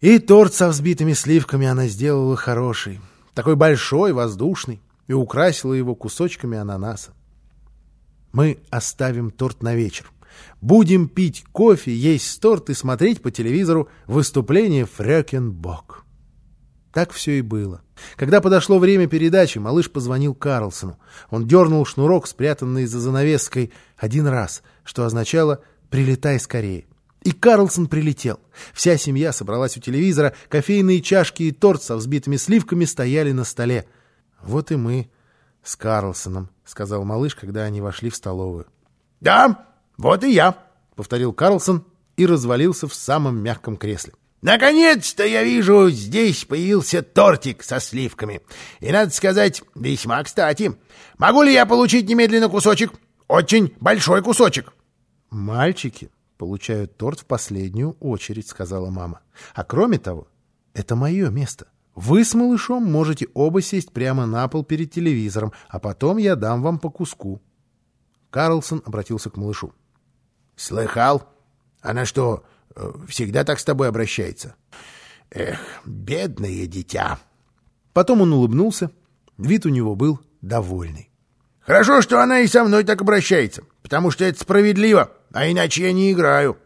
И торт со взбитыми сливками она сделала хороший, такой большой, воздушный, и украсила его кусочками ананаса. Мы оставим торт на вечер. Будем пить кофе, есть торт и смотреть по телевизору выступление Фрёкенбок. Так все и было. Когда подошло время передачи, малыш позвонил Карлсону. Он дернул шнурок, спрятанный за занавеской, один раз, что означало «прилетай скорее». И Карлсон прилетел. Вся семья собралась у телевизора, кофейные чашки и торт со взбитыми сливками стояли на столе. «Вот и мы с Карлсоном», — сказал малыш, когда они вошли в столовую. «Да, вот и я», — повторил Карлсон и развалился в самом мягком кресле. «Наконец-то я вижу, здесь появился тортик со сливками. И, надо сказать, весьма кстати. Могу ли я получить немедленно кусочек? Очень большой кусочек». «Мальчики получают торт в последнюю очередь», — сказала мама. «А кроме того, это мое место. Вы с малышом можете оба сесть прямо на пол перед телевизором, а потом я дам вам по куску». Карлсон обратился к малышу. «Слыхал? Она что, э, всегда так с тобой обращается? Эх, бедное дитя!» Потом он улыбнулся. Вид у него был довольный. «Хорошо, что она и со мной так обращается, потому что это справедливо а иначе я не играю.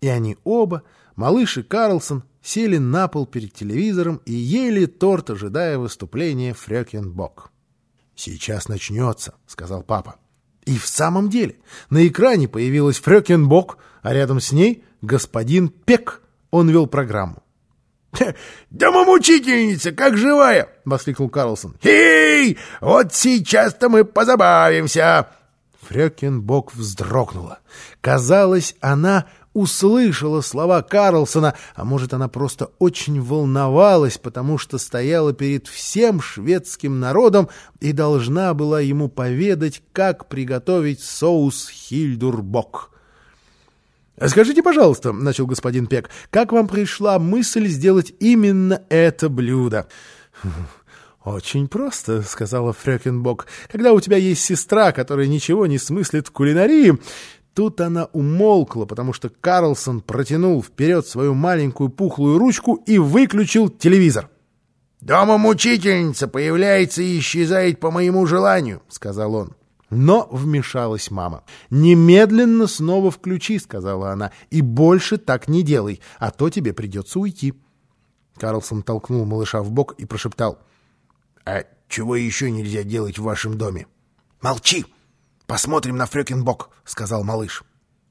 И они оба, малыш и Карлсон, сели на пол перед телевизором и ели торт, ожидая выступления Фрёкенбок. «Сейчас начнется», — сказал папа. И в самом деле на экране появилась Фрёкенбок, а рядом с ней господин Пек. Он вел программу. «Домомучительница, как живая!» — воскликнул Карлсон. «Эй, вот сейчас-то мы позабавимся!» Фрёкинбок вздрогнула. Казалось, она услышала слова Карлсона, а может, она просто очень волновалась, потому что стояла перед всем шведским народом и должна была ему поведать, как приготовить соус Хильдурбок. «Скажите, пожалуйста, — начал господин Пек, — как вам пришла мысль сделать именно это блюдо?» «Очень просто», — сказала Фрёкинбок. «Когда у тебя есть сестра, которая ничего не смыслит в кулинарии...» Тут она умолкла, потому что Карлсон протянул вперед свою маленькую пухлую ручку и выключил телевизор. «Дома мучительница появляется и исчезает по моему желанию», — сказал он. Но вмешалась мама. «Немедленно снова включи», — сказала она, — «и больше так не делай, а то тебе придется уйти». Карлсон толкнул малыша в бок и прошептал — «А чего еще нельзя делать в вашем доме?» «Молчи! Посмотрим на Фрёкинбок», — сказал малыш.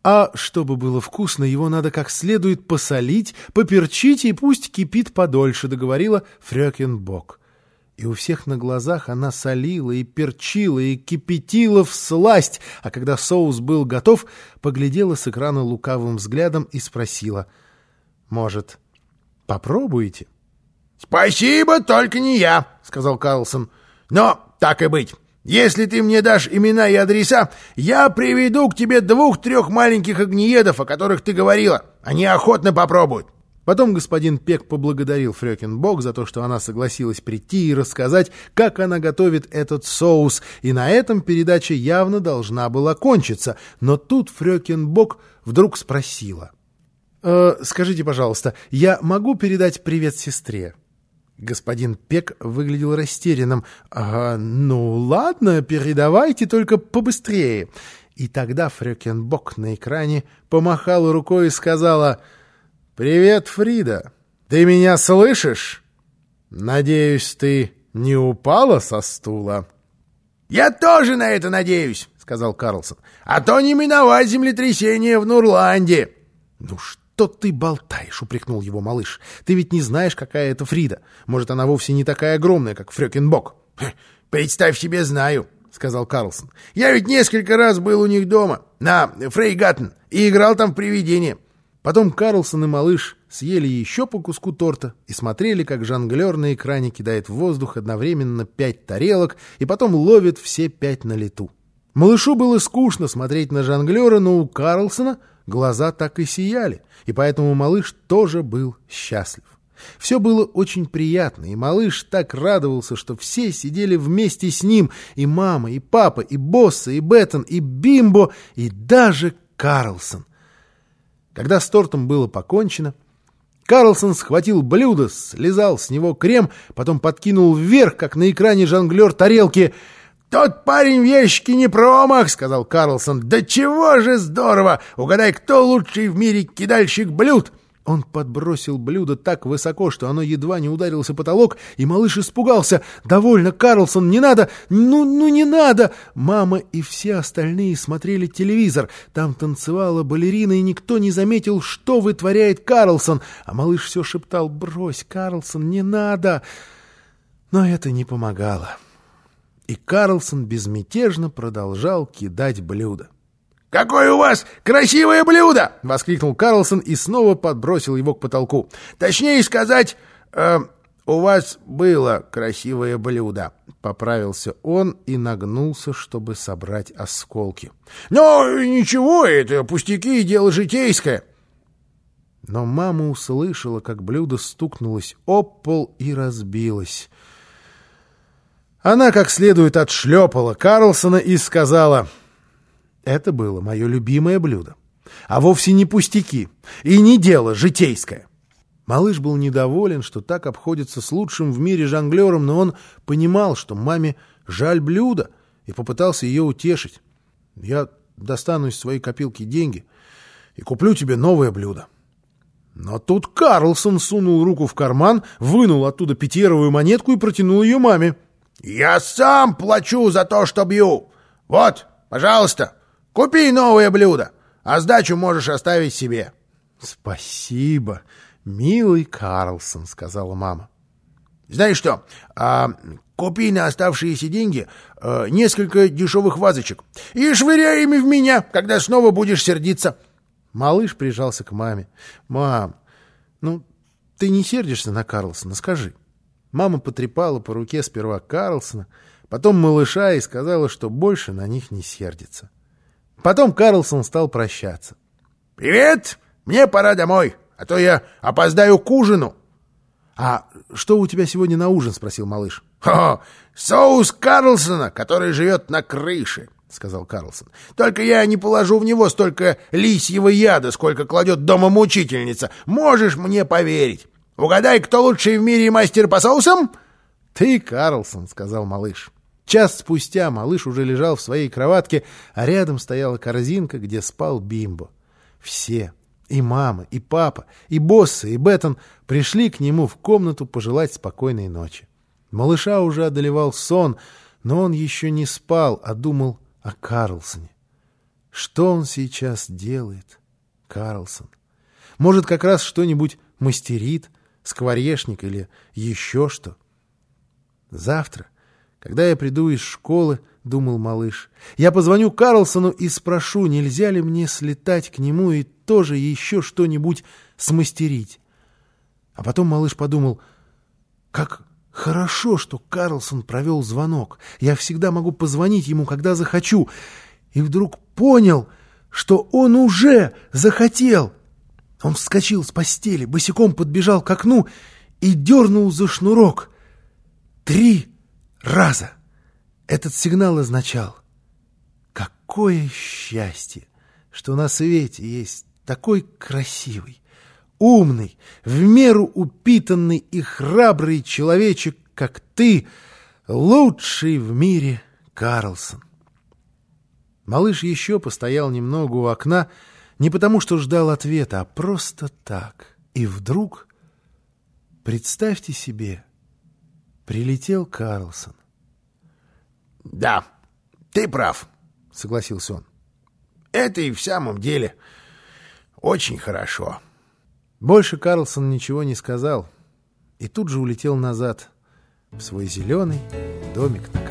А чтобы было вкусно, его надо как следует посолить, поперчить и пусть кипит подольше, — договорила Фрёкинбок. И у всех на глазах она солила и перчила и кипятила в сласть, а когда соус был готов, поглядела с экрана лукавым взглядом и спросила, «Может, попробуете?» «Спасибо, только не я», — сказал Карлсон. «Но так и быть. Если ты мне дашь имена и адреса, я приведу к тебе двух-трех маленьких огнеедов, о которых ты говорила. Они охотно попробуют». Потом господин Пек поблагодарил Фрёкинбок за то, что она согласилась прийти и рассказать, как она готовит этот соус, и на этом передача явно должна была кончиться. Но тут Фрёкинбок вдруг спросила. «Э, «Скажите, пожалуйста, я могу передать привет сестре?» Господин Пек выглядел растерянным. «А, «Ну, ладно, передавайте, только побыстрее». И тогда Фрёкенбок на экране помахала рукой и сказала «Привет, Фрида! Ты меня слышишь? Надеюсь, ты не упала со стула?» «Я тоже на это надеюсь», — сказал Карлсон. «А то не миновать землетрясение в Нурланде». «Ну что?» «Что ты болтаешь?» — упрекнул его малыш. «Ты ведь не знаешь, какая это Фрида. Может, она вовсе не такая огромная, как Фрёкинбок». «Представь себе, знаю», — сказал Карлсон. «Я ведь несколько раз был у них дома, на Фрейгаттен, и играл там в привидение». Потом Карлсон и малыш съели еще по куску торта и смотрели, как жонглер на экране кидает в воздух одновременно пять тарелок и потом ловит все пять на лету. Малышу было скучно смотреть на жонглера, но у Карлсона глаза так и сияли, и поэтому малыш тоже был счастлив. Все было очень приятно, и малыш так радовался, что все сидели вместе с ним, и мама, и папа, и Босса, и Беттон, и Бимбо, и даже Карлсон. Когда с тортом было покончено, Карлсон схватил блюдо, слезал с него крем, потом подкинул вверх, как на экране жонглер тарелки. «Тот парень в ящике не промах», — сказал Карлсон. «Да чего же здорово! Угадай, кто лучший в мире кидальщик блюд!» Он подбросил блюдо так высоко, что оно едва не ударился потолок, и малыш испугался. «Довольно, Карлсон, не надо! Ну, ну не надо!» Мама и все остальные смотрели телевизор. Там танцевала балерина, и никто не заметил, что вытворяет Карлсон. А малыш все шептал «Брось, Карлсон, не надо!» Но это не помогало. И Карлсон безмятежно продолжал кидать блюдо. «Какое у вас красивое блюдо!» — воскликнул Карлсон и снова подбросил его к потолку. «Точнее сказать, э, у вас было красивое блюдо», — поправился он и нагнулся, чтобы собрать осколки. «Но ничего, это пустяки дело житейское». Но мама услышала, как блюдо стукнулось об пол и разбилось. Она как следует отшлепала Карлсона и сказала... Это было мое любимое блюдо. А вовсе не пустяки и не дело житейское. Малыш был недоволен, что так обходится с лучшим в мире жонглером, но он понимал, что маме жаль блюда, и попытался ее утешить. «Я достану из своей копилки деньги и куплю тебе новое блюдо». Но тут Карлсон сунул руку в карман, вынул оттуда пятиеровую монетку и протянул ее маме. «Я сам плачу за то, что бью! Вот, пожалуйста!» Купи новое блюдо, а сдачу можешь оставить себе. — Спасибо, милый Карлсон, — сказала мама. — Знаешь что, а, купи на оставшиеся деньги а, несколько дешевых вазочек и швыряй ими в меня, когда снова будешь сердиться. Малыш прижался к маме. — Мам, ну ты не сердишься на Карлсона, скажи. Мама потрепала по руке сперва Карлсона, потом малыша и сказала, что больше на них не сердится. — Потом Карлсон стал прощаться. «Привет! Мне пора домой, а то я опоздаю к ужину». «А что у тебя сегодня на ужин?» — спросил малыш. «Хо, соус Карлсона, который живет на крыше», — сказал Карлсон. «Только я не положу в него столько лисьего яда, сколько кладет дома мучительница. Можешь мне поверить. Угадай, кто лучший в мире мастер по соусам?» «Ты, Карлсон», — сказал малыш. Час спустя малыш уже лежал в своей кроватке, а рядом стояла корзинка, где спал Бимбо. Все, и мама, и папа, и боссы, и Беттон пришли к нему в комнату пожелать спокойной ночи. Малыша уже одолевал сон, но он еще не спал, а думал о Карлсоне. Что он сейчас делает, Карлсон? Может, как раз что-нибудь мастерит, скворечник или еще что? Завтра когда я приду из школы, — думал малыш, — я позвоню Карлсону и спрошу, нельзя ли мне слетать к нему и тоже еще что-нибудь смастерить. А потом малыш подумал, как хорошо, что Карлсон провел звонок. Я всегда могу позвонить ему, когда захочу. И вдруг понял, что он уже захотел. Он вскочил с постели, босиком подбежал к окну и дернул за шнурок. Три раза. Этот сигнал означал «Какое счастье, что на свете есть такой красивый, умный, в меру упитанный и храбрый человечек, как ты, лучший в мире Карлсон». Малыш еще постоял немного у окна, не потому что ждал ответа, а просто так. И вдруг, представьте себе, Прилетел Карлсон. «Да, ты прав», — согласился он. «Это и в самом деле очень хорошо». Больше Карлсон ничего не сказал и тут же улетел назад в свой зеленый домик на.